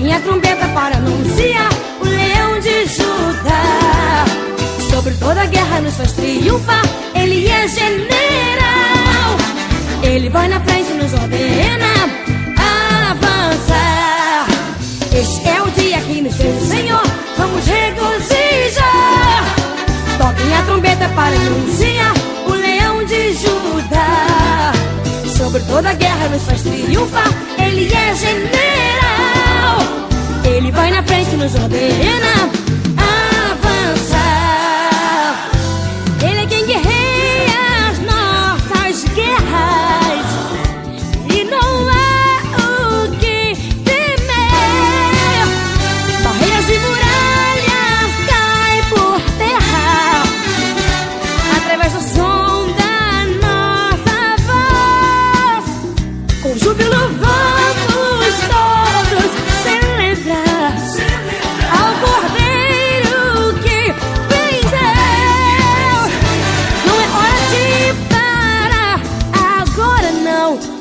toquem a trombeta para anunciar o leão de Judá. Sobre toda a guerra nos faz triunfar, ele é general. Ele vai na frente e nos ordena a avançar. Este é o dia que nos fez o Senhor, vamos regozijar. Toquem a trombeta para anunciar. Toda guerra nos faz triunfar. Ele é general. Ele vai na frente e nos ordena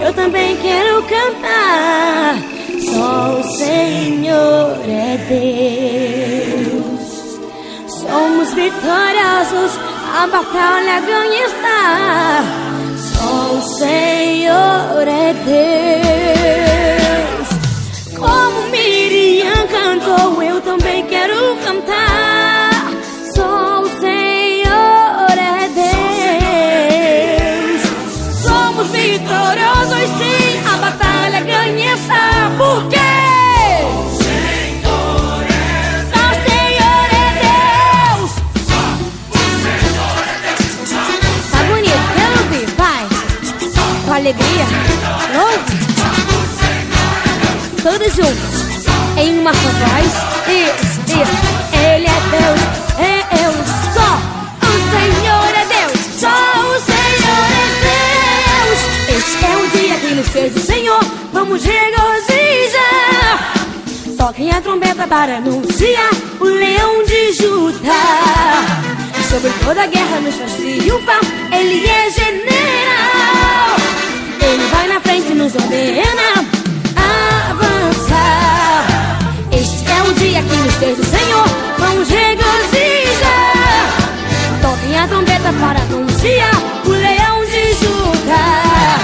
eu também quero cantar. Só o Senhor é Deus. Somos vitoriosos, a batalha ganha está. Só o Senhor é Deus. Vai. Com alegria, louve. Todos juntos, em uma só voz. Ele é Deus, é eu. Só o Senhor é Deus. Só o Senhor é Deus. Este é o dia que nos fez o Senhor. Vamos regozijar. Toquem a trombeta para anunciar o leão de Judá. Sobre toda a guerra nos faz triunfar. Ele é general. Ele vai na frente e nos ordena avançar. Este é o dia que nos fez o Senhor. Vamos regozijar. Toquem a trombeta para anunciar o leão de Judá.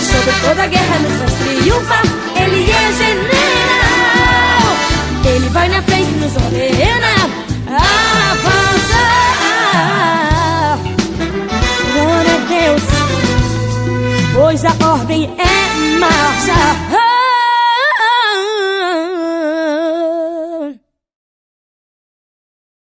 Sobre toda a guerra nos faz triunfar. minha frente nos ordena avançar. Glória a Deus, pois a ordem é marcha.